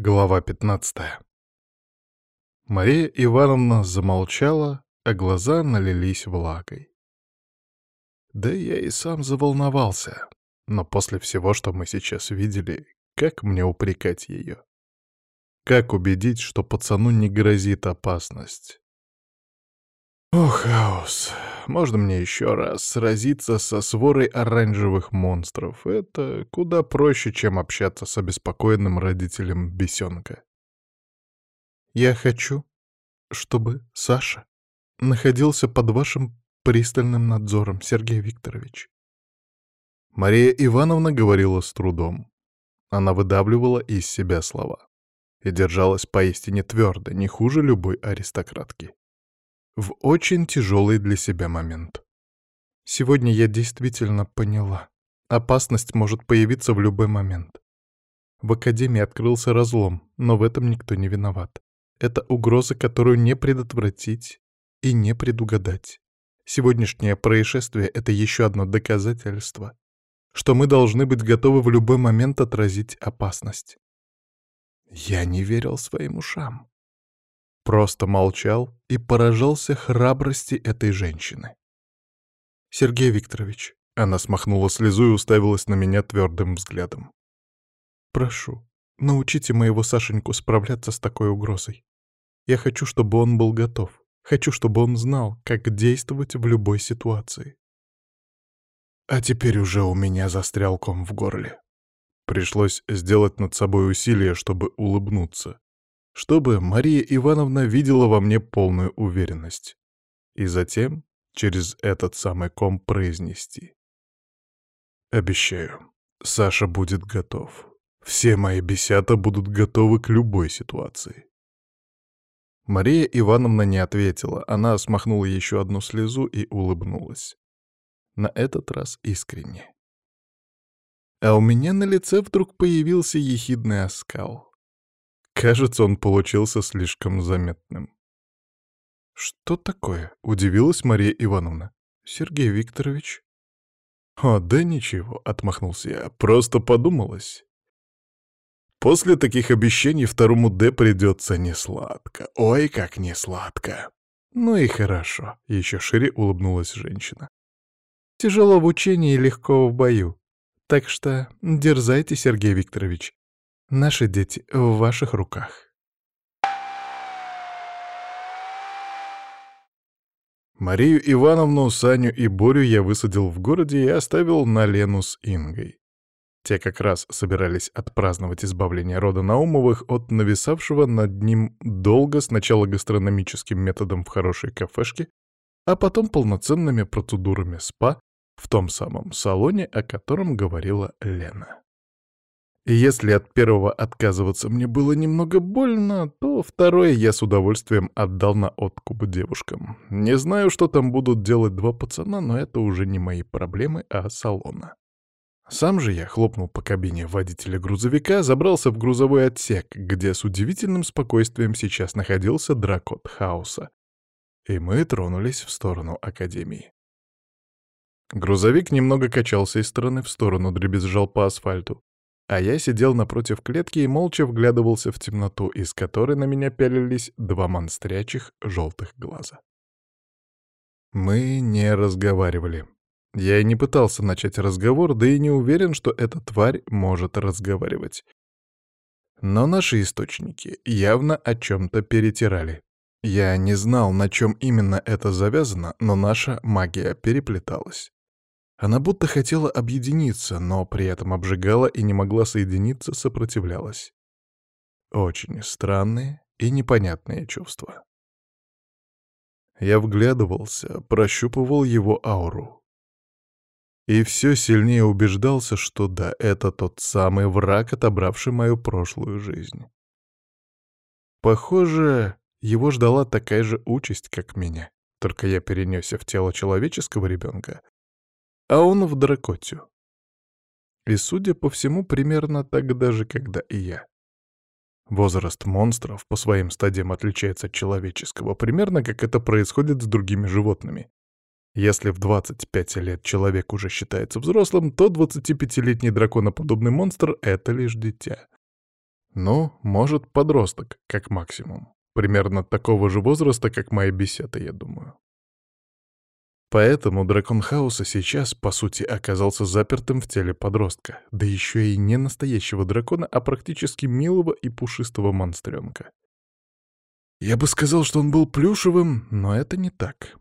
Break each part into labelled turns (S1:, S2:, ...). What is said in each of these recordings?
S1: Глава 15 Мария Ивановна замолчала, а глаза налились влагой. Да я и сам заволновался, но после всего, что мы сейчас видели, как мне упрекать ее? Как убедить, что пацану не грозит опасность? Ох, хаос. Можно мне еще раз сразиться со сворой оранжевых монстров. Это куда проще, чем общаться с обеспокоенным родителем бесенка. Я хочу, чтобы Саша находился под вашим пристальным надзором, Сергей Викторович. Мария Ивановна говорила с трудом. Она выдавливала из себя слова и держалась поистине твердо, не хуже любой аристократки в очень тяжелый для себя момент. Сегодня я действительно поняла. Опасность может появиться в любой момент. В Академии открылся разлом, но в этом никто не виноват. Это угроза, которую не предотвратить и не предугадать. Сегодняшнее происшествие — это еще одно доказательство, что мы должны быть готовы в любой момент отразить опасность. Я не верил своим ушам. Просто молчал и поражался храбрости этой женщины. «Сергей Викторович», — она смахнула слезу и уставилась на меня твердым взглядом. «Прошу, научите моего Сашеньку справляться с такой угрозой. Я хочу, чтобы он был готов. Хочу, чтобы он знал, как действовать в любой ситуации». А теперь уже у меня застрял ком в горле. Пришлось сделать над собой усилие, чтобы улыбнуться чтобы Мария Ивановна видела во мне полную уверенность. И затем через этот самый ком произнести. Обещаю, Саша будет готов. Все мои бесята будут готовы к любой ситуации. Мария Ивановна не ответила, она смахнула еще одну слезу и улыбнулась. На этот раз искренне. А у меня на лице вдруг появился ехидный оскал. Кажется, он получился слишком заметным. «Что такое?» — удивилась Мария Ивановна. «Сергей Викторович?» «О, да ничего», — отмахнулся я, — «просто подумалось». После таких обещаний второму «Д» придется несладко. Ой, как несладко. Ну и хорошо, — еще шире улыбнулась женщина. Тяжело в учении и легко в бою. Так что дерзайте, Сергей Викторович. Наши дети в ваших руках. Марию Ивановну, Саню и Борю я высадил в городе и оставил на Лену с Ингой. Те как раз собирались отпраздновать избавление рода Наумовых от нависавшего над ним долго сначала гастрономическим методом в хорошей кафешке, а потом полноценными процедурами СПА в том самом салоне, о котором говорила Лена. И если от первого отказываться мне было немного больно, то второе я с удовольствием отдал на откуп девушкам. Не знаю, что там будут делать два пацана, но это уже не мои проблемы, а салона. Сам же я хлопнул по кабине водителя грузовика, забрался в грузовой отсек, где с удивительным спокойствием сейчас находился дракот хаоса. И мы тронулись в сторону Академии. Грузовик немного качался из стороны в сторону, дребезжал по асфальту. А я сидел напротив клетки и молча вглядывался в темноту, из которой на меня пялились два монстрячих желтых глаза. Мы не разговаривали. Я и не пытался начать разговор, да и не уверен, что эта тварь может разговаривать. Но наши источники явно о чем-то перетирали. Я не знал, на чем именно это завязано, но наша магия переплеталась. Она будто хотела объединиться, но при этом обжигала и не могла соединиться, сопротивлялась. Очень странные и непонятные чувства. Я вглядывался, прощупывал его ауру. И все сильнее убеждался, что да, это тот самый враг, отобравший мою прошлую жизнь. Похоже, его ждала такая же участь, как меня, только я перенесся в тело человеческого ребенка, а он в дракотю. И, судя по всему, примерно тогда же, когда и я. Возраст монстров по своим стадиям отличается от человеческого, примерно как это происходит с другими животными. Если в 25 лет человек уже считается взрослым, то 25-летний драконоподобный монстр — это лишь дитя. Ну, может, подросток, как максимум. Примерно такого же возраста, как мои беседы, я думаю. Поэтому дракон хаоса сейчас, по сути, оказался запертым в теле подростка, да еще и не настоящего дракона, а практически милого и пушистого монстренка. Я бы сказал, что он был плюшевым, но это не так.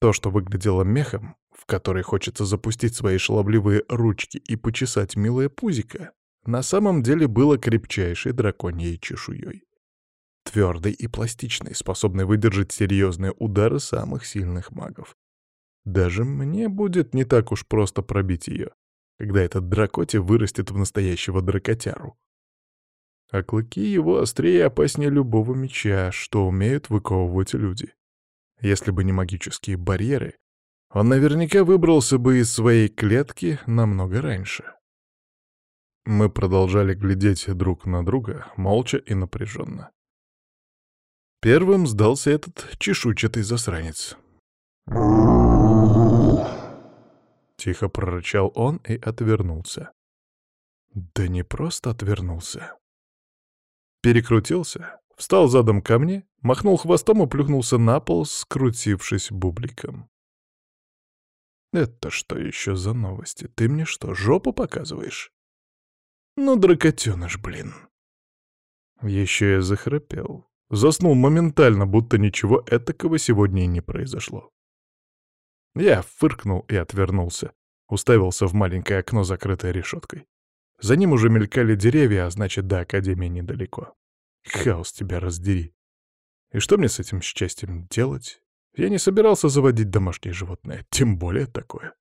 S1: То, что выглядело мехом, в который хочется запустить свои шаловливые ручки и почесать милое пузико, на самом деле было крепчайшей драконьей чешуей. Твердый и пластичный, способный выдержать серьезные удары самых сильных магов. Даже мне будет не так уж просто пробить ее, когда этот дракоти вырастет в настоящего дракотяру. А клыки его острее и опаснее любого меча, что умеют выковывать люди. Если бы не магические барьеры, он наверняка выбрался бы из своей клетки намного раньше. Мы продолжали глядеть друг на друга, молча и напряженно. Первым сдался этот чешуйчатый засранец. Тихо прорычал он и отвернулся. Да не просто отвернулся. Перекрутился, встал задом ко мне, махнул хвостом и плюхнулся на пол, скрутившись бубликом. «Это что еще за новости? Ты мне что, жопу показываешь?» «Ну, дракотеныш, блин!» Еще я захрапел. Заснул моментально, будто ничего этакого сегодня и не произошло. Я фыркнул и отвернулся. Уставился в маленькое окно, закрытое решеткой. За ним уже мелькали деревья, а значит, до Академии недалеко. Хаос тебя раздери. И что мне с этим счастьем делать? Я не собирался заводить домашнее животное, тем более такое.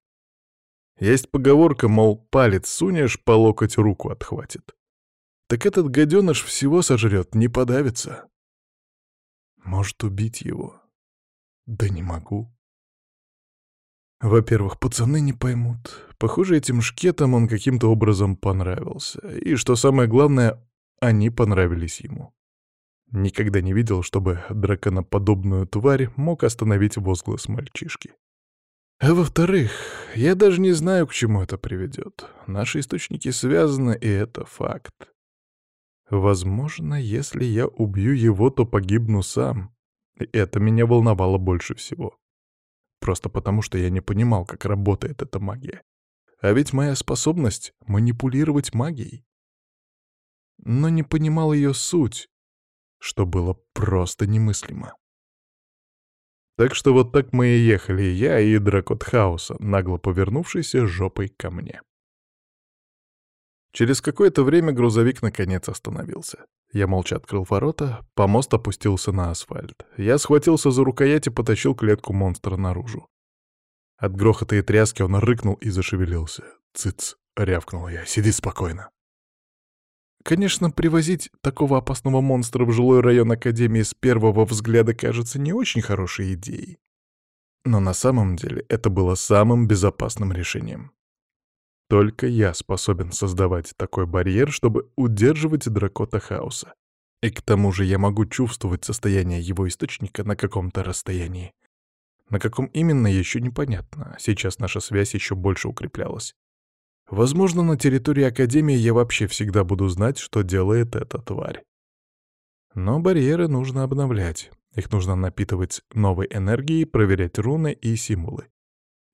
S1: Есть поговорка, мол, палец сунешь, по локоть руку отхватит. Так этот гаденыш всего сожрет, не подавится. Может, убить его? Да не могу. Во-первых, пацаны не поймут. Похоже, этим шкетам он каким-то образом понравился. И, что самое главное, они понравились ему. Никогда не видел, чтобы драконоподобную тварь мог остановить возглас мальчишки. А во-вторых, я даже не знаю, к чему это приведет. Наши источники связаны, и это факт. Возможно, если я убью его, то погибну сам. Это меня волновало больше всего. Просто потому, что я не понимал, как работает эта магия. А ведь моя способность — манипулировать магией. Но не понимал ее суть, что было просто немыслимо. Так что вот так мы и ехали, я и дракот хаоса, нагло повернувшийся жопой ко мне. Через какое-то время грузовик наконец остановился. Я молча открыл ворота, помост опустился на асфальт. Я схватился за рукоять и потащил клетку монстра наружу. От грохота и тряски он рыкнул и зашевелился. «Цыц!» — рявкнул я. «Сиди спокойно!» Конечно, привозить такого опасного монстра в жилой район Академии с первого взгляда кажется не очень хорошей идеей. Но на самом деле это было самым безопасным решением. Только я способен создавать такой барьер, чтобы удерживать дракота хаоса. И к тому же я могу чувствовать состояние его источника на каком-то расстоянии. На каком именно, еще непонятно. Сейчас наша связь еще больше укреплялась. Возможно, на территории Академии я вообще всегда буду знать, что делает эта тварь. Но барьеры нужно обновлять. Их нужно напитывать новой энергией, проверять руны и символы.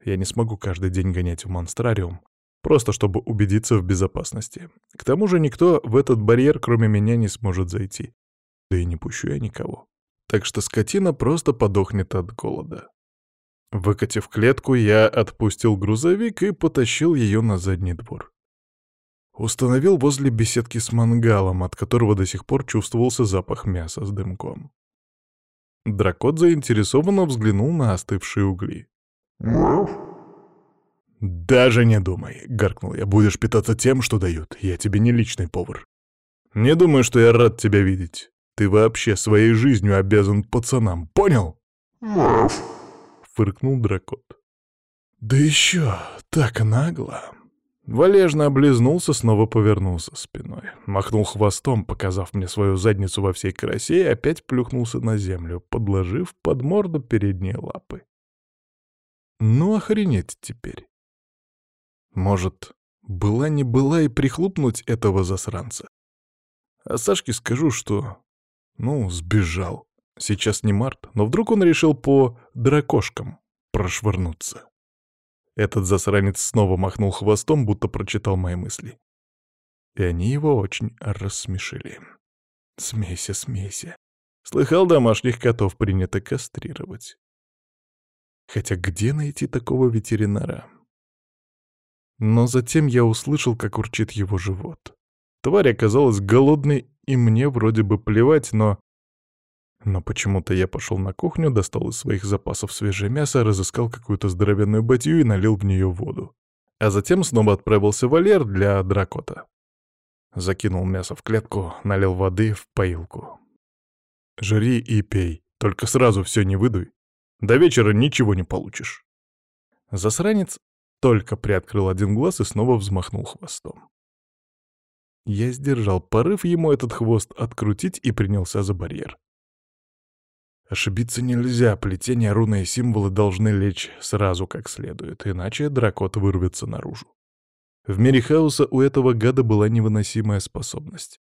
S1: Я не смогу каждый день гонять в монстрариум, Просто чтобы убедиться в безопасности. К тому же никто в этот барьер, кроме меня, не сможет зайти. Да и не пущу я никого. Так что скотина просто подохнет от голода. Выкатив клетку, я отпустил грузовик и потащил ее на задний двор. Установил возле беседки с мангалом, от которого до сих пор чувствовался запах мяса с дымком. Дракот заинтересованно взглянул на остывшие угли. «Даже не думай», — гаркнул я, — «будешь питаться тем, что дают. Я тебе не личный повар. Не думаю, что я рад тебя видеть. Ты вообще своей жизнью обязан пацанам, понял?» фыркнул дракот. «Да еще так нагло!» Валежно облизнулся, снова повернулся спиной. Махнул хвостом, показав мне свою задницу во всей красе, и опять плюхнулся на землю, подложив под морду передние лапы. Ну, охренеть теперь. Может, была не была и прихлопнуть этого засранца? А Сашке скажу, что... Ну, сбежал. Сейчас не март, но вдруг он решил по дракошкам прошвырнуться. Этот засранец снова махнул хвостом, будто прочитал мои мысли. И они его очень рассмешили. Смейся, смейся. Слыхал, домашних котов принято кастрировать. Хотя где найти такого ветеринара? Но затем я услышал, как урчит его живот. Тварь оказалась голодной, и мне вроде бы плевать, но... Но почему-то я пошел на кухню, достал из своих запасов свежее мясо, разыскал какую-то здоровенную батью и налил в нее воду. А затем снова отправился в для дракота. Закинул мясо в клетку, налил воды в поилку. «Жри и пей, только сразу все не выдуй. До вечера ничего не получишь». Засранец только приоткрыл один глаз и снова взмахнул хвостом. Я сдержал порыв ему этот хвост открутить и принялся за барьер. Ошибиться нельзя, плетение руны и символы должны лечь сразу как следует, иначе дракот вырвется наружу. В мире хаоса у этого гада была невыносимая способность.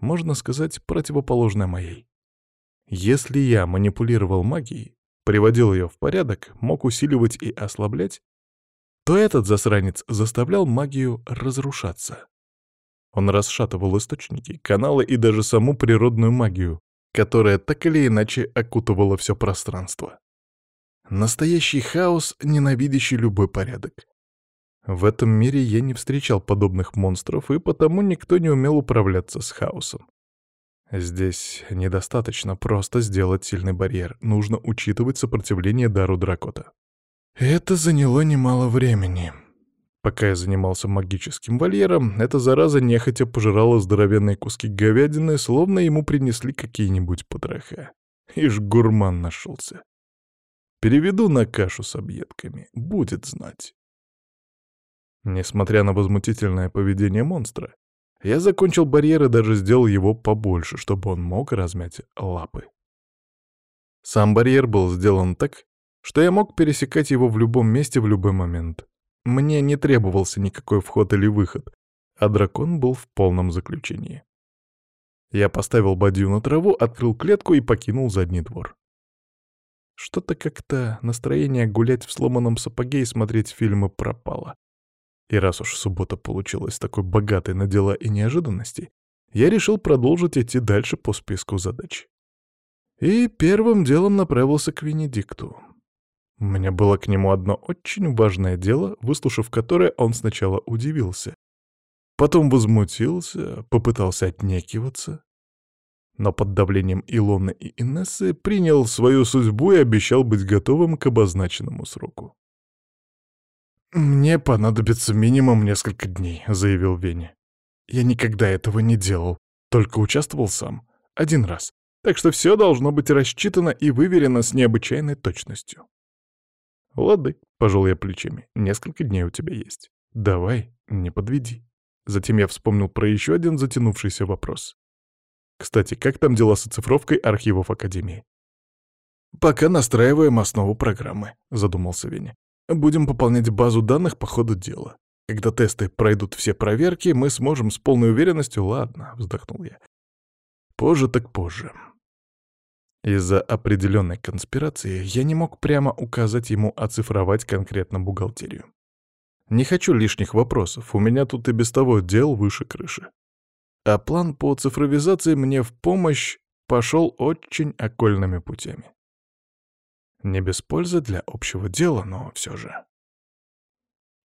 S1: Можно сказать, противоположная моей. Если я манипулировал магией, приводил ее в порядок, мог усиливать и ослаблять, то этот засранец заставлял магию разрушаться. Он расшатывал источники, каналы и даже саму природную магию, которая так или иначе окутывала все пространство. Настоящий хаос, ненавидящий любой порядок. В этом мире я не встречал подобных монстров, и потому никто не умел управляться с хаосом. Здесь недостаточно просто сделать сильный барьер, нужно учитывать сопротивление дару дракота. Это заняло немало времени. Пока я занимался магическим вольером, эта зараза нехотя пожирала здоровенные куски говядины, словно ему принесли какие-нибудь потроха. Ишь, гурман нашелся. Переведу на кашу с объедками, будет знать. Несмотря на возмутительное поведение монстра, я закончил барьер и даже сделал его побольше, чтобы он мог размять лапы. Сам барьер был сделан так, что я мог пересекать его в любом месте в любой момент. Мне не требовался никакой вход или выход, а дракон был в полном заключении. Я поставил бадью на траву, открыл клетку и покинул задний двор. Что-то как-то настроение гулять в сломанном сапоге и смотреть фильмы пропало. И раз уж суббота получилась такой богатой на дела и неожиданности, я решил продолжить идти дальше по списку задач. И первым делом направился к Венедикту. Меня было к нему одно очень важное дело, выслушав которое, он сначала удивился. Потом возмутился, попытался отнекиваться. Но под давлением Илоны и Инессы принял свою судьбу и обещал быть готовым к обозначенному сроку. «Мне понадобится минимум несколько дней», — заявил Веня. «Я никогда этого не делал, только участвовал сам. Один раз. Так что все должно быть рассчитано и выверено с необычайной точностью». «Лады», — пожал я плечами, — «несколько дней у тебя есть. Давай, не подведи». Затем я вспомнил про еще один затянувшийся вопрос. «Кстати, как там дела с оцифровкой архивов Академии?» «Пока настраиваем основу программы», — задумался Веня. «Будем пополнять базу данных по ходу дела. Когда тесты пройдут все проверки, мы сможем с полной уверенностью...» «Ладно», — вздохнул я. «Позже так позже. Из-за определенной конспирации я не мог прямо указать ему оцифровать конкретно бухгалтерию. Не хочу лишних вопросов, у меня тут и без того дел выше крыши. А план по цифровизации мне в помощь пошел очень окольными путями. Не без пользы для общего дела, но все же.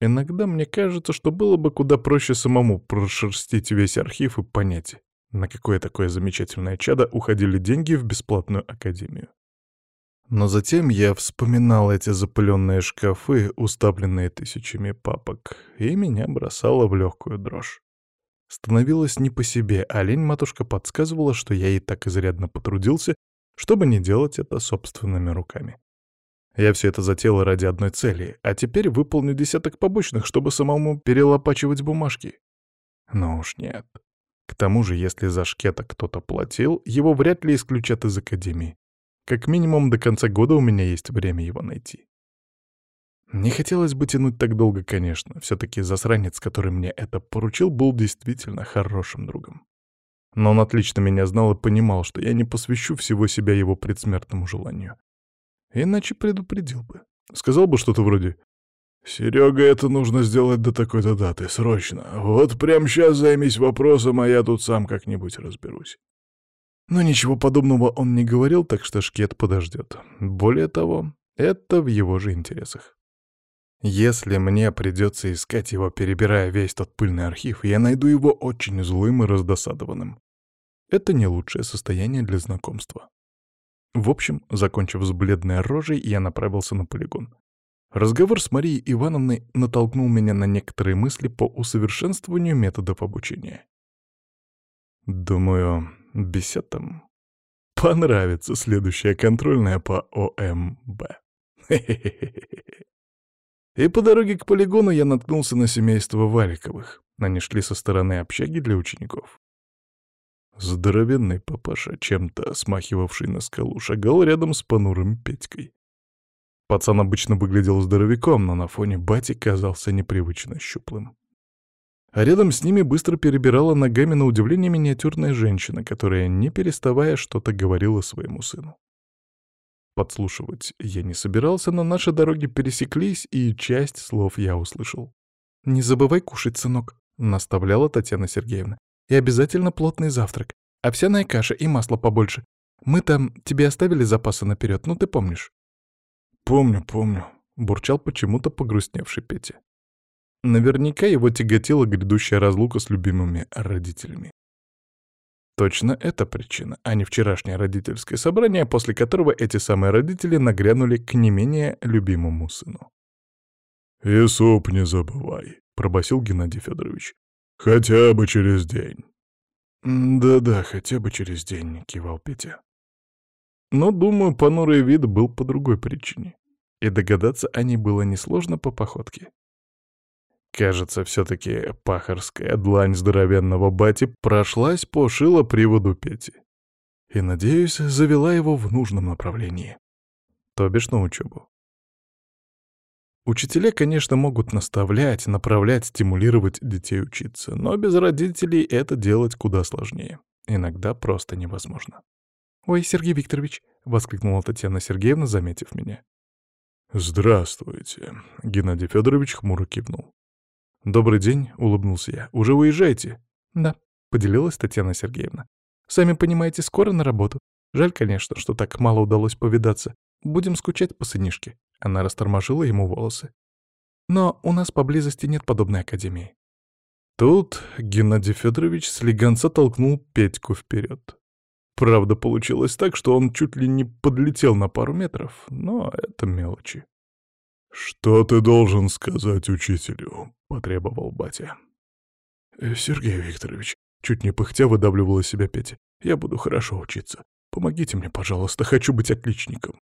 S1: Иногда мне кажется, что было бы куда проще самому прошерстить весь архив и понять, на какое такое замечательное чадо уходили деньги в бесплатную академию. Но затем я вспоминал эти запыленные шкафы, уставленные тысячами папок, и меня бросало в легкую дрожь. Становилось не по себе, а лень-матушка подсказывала, что я и так изрядно потрудился, чтобы не делать это собственными руками. Я все это затеял ради одной цели, а теперь выполню десяток побочных, чтобы самому перелопачивать бумажки. Но уж нет. К тому же, если за шкета кто-то платил, его вряд ли исключат из академии. Как минимум до конца года у меня есть время его найти. Не хотелось бы тянуть так долго, конечно. Все-таки засранец, который мне это поручил, был действительно хорошим другом. Но он отлично меня знал и понимал, что я не посвящу всего себя его предсмертному желанию. Иначе предупредил бы. Сказал бы что-то вроде «Серега, это нужно сделать до такой-то даты, срочно. Вот прямо сейчас займись вопросом, а я тут сам как-нибудь разберусь». Но ничего подобного он не говорил, так что шкет подождет. Более того, это в его же интересах. Если мне придется искать его, перебирая весь тот пыльный архив, я найду его очень злым и раздосадованным. Это не лучшее состояние для знакомства. В общем, закончив с бледной рожей, я направился на полигон. Разговор с Марией Ивановной натолкнул меня на некоторые мысли по усовершенствованию методов обучения. Думаю, беседам понравится следующая контрольная по ОМБ. И по дороге к полигону я наткнулся на семейство Валиковых. Они шли со стороны общаги для учеников. Здоровенный папаша, чем-то смахивавший на скалу, шагал рядом с понурым Петькой. Пацан обычно выглядел здоровяком, но на фоне бати казался непривычно щуплым. А рядом с ними быстро перебирала ногами на удивление миниатюрная женщина, которая, не переставая, что-то говорила своему сыну. Подслушивать я не собирался, но наши дороги пересеклись, и часть слов я услышал. «Не забывай кушать, сынок», — наставляла Татьяна Сергеевна. И обязательно плотный завтрак. Овсяная каша и масло побольше. Мы там тебе оставили запасы наперед, ну ты помнишь?» «Помню, помню», — бурчал почему-то погрустневший Петя. Наверняка его тяготила грядущая разлука с любимыми родителями. Точно это причина, а не вчерашнее родительское собрание, после которого эти самые родители нагрянули к не менее любимому сыну.
S2: «И суп не забывай», — пробасил Геннадий Федорович. «Хотя бы через день».
S1: «Да-да, хотя бы через день», — кивал Петя. Но, думаю, понурый вид был по другой причине. И догадаться о ней было несложно по походке. Кажется, все-таки пахарская длань здоровенного бати прошлась по шилоприводу Пети. И, надеюсь, завела его в нужном направлении. То бишь на учебу. Учителя, конечно, могут наставлять, направлять, стимулировать детей учиться, но без родителей это делать куда сложнее. Иногда просто невозможно. «Ой, Сергей Викторович!» — воскликнула Татьяна Сергеевна, заметив меня.
S2: «Здравствуйте!» — Геннадий Федорович хмуро кивнул.
S1: «Добрый день!» — улыбнулся я. «Уже уезжаете?»
S3: «Да», — поделилась Татьяна Сергеевна. «Сами понимаете, скоро на работу. Жаль, конечно, что так мало удалось повидаться. Будем скучать по сынишке». Она растормошила ему волосы. «Но у нас поблизости нет подобной академии».
S1: Тут Геннадий Федорович слегонца толкнул Петьку вперед. Правда, получилось так, что он чуть ли не подлетел на пару метров, но это мелочи.
S2: «Что ты должен сказать учителю?» — потребовал батя.
S1: «Э, «Сергей Викторович», — чуть не пыхтя выдавливала себя Петя, — «я буду хорошо учиться. Помогите мне, пожалуйста, хочу быть отличником».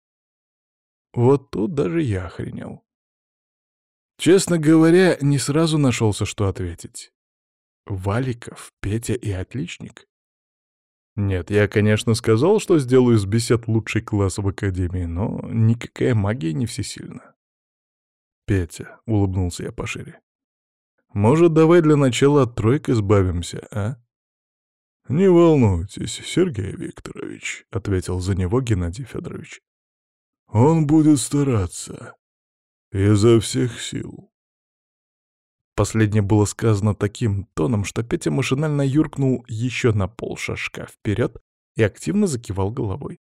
S1: Вот тут даже я охренел. Честно говоря, не сразу нашелся, что ответить. Валиков, Петя и отличник? Нет, я, конечно, сказал, что сделаю из бесед лучший класс в академии, но никакая магия не всесильна. Петя, — улыбнулся я пошире. Может, давай для начала от тройк избавимся, а?
S2: «Не волнуйтесь, Сергей Викторович», — ответил за него Геннадий Федорович. Он будет стараться. Изо всех сил.
S1: Последнее было сказано таким тоном, что Петя машинально юркнул еще на пол шажка вперед и активно закивал головой.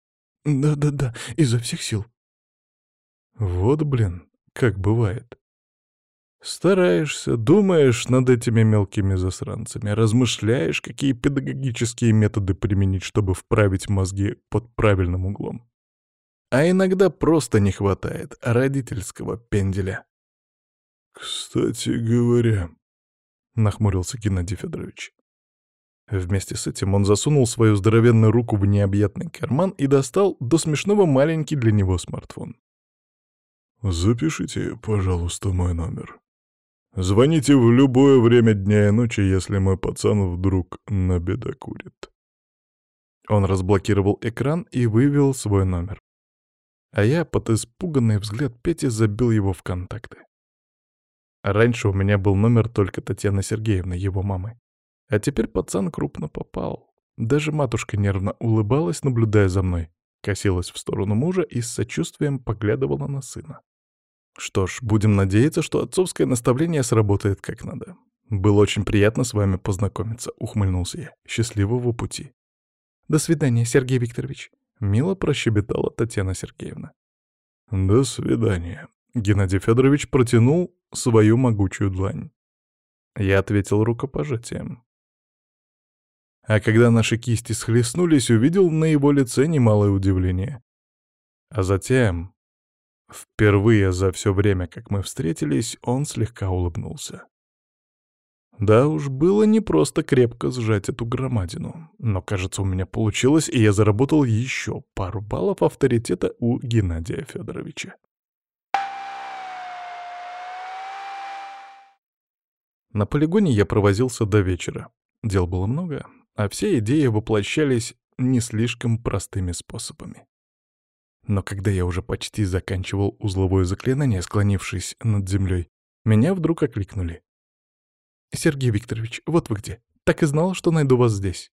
S1: «Да-да-да, изо всех сил». Вот, блин, как бывает. Стараешься, думаешь над этими мелкими засранцами, размышляешь, какие педагогические методы применить, чтобы вправить мозги под правильным углом. А иногда просто не хватает родительского пенделя.
S2: «Кстати говоря», —
S1: нахмурился Геннадий Федорович. Вместе с этим он засунул свою здоровенную руку в необъятный карман и достал до смешного маленький для него смартфон.
S2: «Запишите, пожалуйста, мой номер. Звоните в любое время дня и ночи, если мой пацан вдруг набедокурит».
S1: Он разблокировал экран и вывел свой номер а я под испуганный взгляд Пети забил его в контакты. Раньше у меня был номер только Татьяны Сергеевны, его мамы. А теперь пацан крупно попал.
S3: Даже матушка нервно улыбалась, наблюдая за мной, косилась в сторону мужа и с сочувствием поглядывала на сына. Что ж, будем надеяться, что отцовское наставление сработает как надо. Было очень приятно с вами познакомиться, ухмыльнулся я. Счастливого пути. До свидания, Сергей Викторович. Мило прощебетала Татьяна Сергеевна.
S2: До свидания. Геннадий Федорович протянул свою могучую длань.
S3: Я ответил рукопожатием. А когда наши кисти схлестнулись, увидел на его лице немалое удивление. А затем, впервые за все время, как мы встретились, он слегка улыбнулся. Да уж, было непросто крепко сжать эту громадину, но, кажется, у меня получилось, и я заработал еще пару баллов авторитета у Геннадия Федоровича. На полигоне я провозился до вечера. Дел было много, а все идеи воплощались не слишком простыми способами. Но когда я уже почти заканчивал узловое заклинание, склонившись над землей, меня вдруг окликнули. «Сергей Викторович, вот вы где. Так и знал, что найду вас здесь».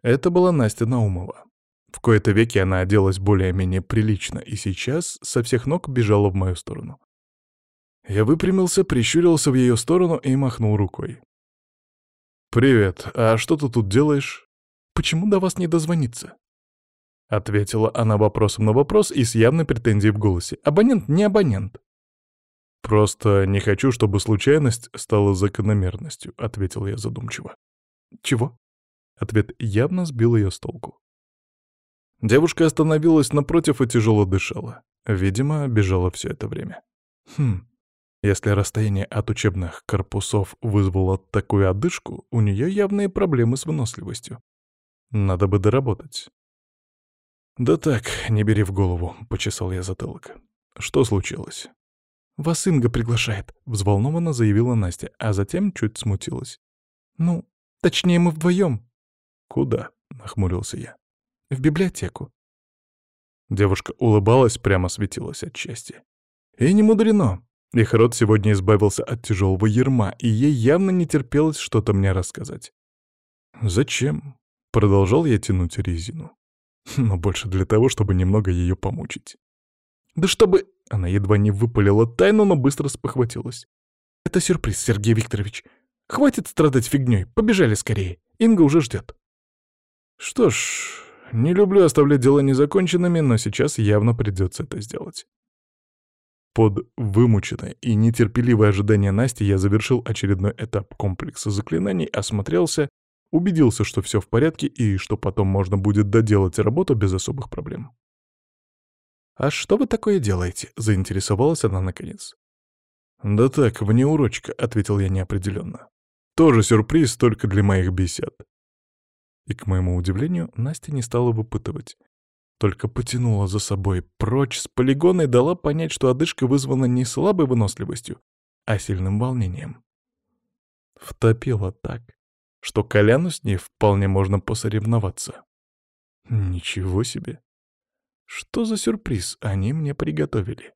S3: Это была Настя Наумова. В кои-то веки она оделась более-менее прилично и сейчас со всех ног бежала в мою сторону. Я выпрямился, прищурился в ее сторону и махнул рукой. «Привет, а что ты тут делаешь? Почему до вас не дозвониться?» Ответила она вопросом на вопрос и с явной претензией в голосе. «Абонент не абонент». «Просто не хочу, чтобы случайность стала закономерностью», — ответил я задумчиво. «Чего?» Ответ явно сбил ее с толку. Девушка остановилась напротив и тяжело дышала. Видимо, бежала все это время. Хм, если расстояние от учебных корпусов вызвало такую одышку, у нее явные проблемы с выносливостью. Надо бы доработать. «Да так, не бери в голову», — почесал я затылок. «Что случилось?» «Вас Инга приглашает», — взволнованно заявила Настя, а затем чуть смутилась. «Ну, точнее, мы вдвоем». «Куда?» — нахмурился я. «В библиотеку». Девушка улыбалась, прямо светилась от счастья. И не мудрено. Их род сегодня избавился от тяжелого ерма, и ей явно не терпелось что-то мне рассказать. «Зачем?» — продолжал я тянуть резину. Но больше для того, чтобы немного ее помучить. «Да чтобы...» — она едва не выпалила тайну, но быстро спохватилась. «Это сюрприз, Сергей Викторович. Хватит страдать фигней, побежали скорее. Инга уже ждет». Что ж, не люблю оставлять дела незаконченными, но сейчас явно придется это сделать. Под вымученное и нетерпеливое ожидание Насти я завершил очередной этап комплекса заклинаний, осмотрелся, убедился, что все в порядке и что потом можно будет доделать работу без особых проблем. «А что вы такое делаете?» — заинтересовалась она наконец. «Да так, вне урочка», — ответил я неопределенно. «Тоже сюрприз, только для моих бесед». И, к моему удивлению, Настя не стала выпытывать только потянула за собой прочь с полигона и дала понять, что одышка вызвана не слабой выносливостью, а сильным волнением. Втопила так, что Коляну с ней вполне можно посоревноваться. Ничего себе! Что за сюрприз они мне приготовили?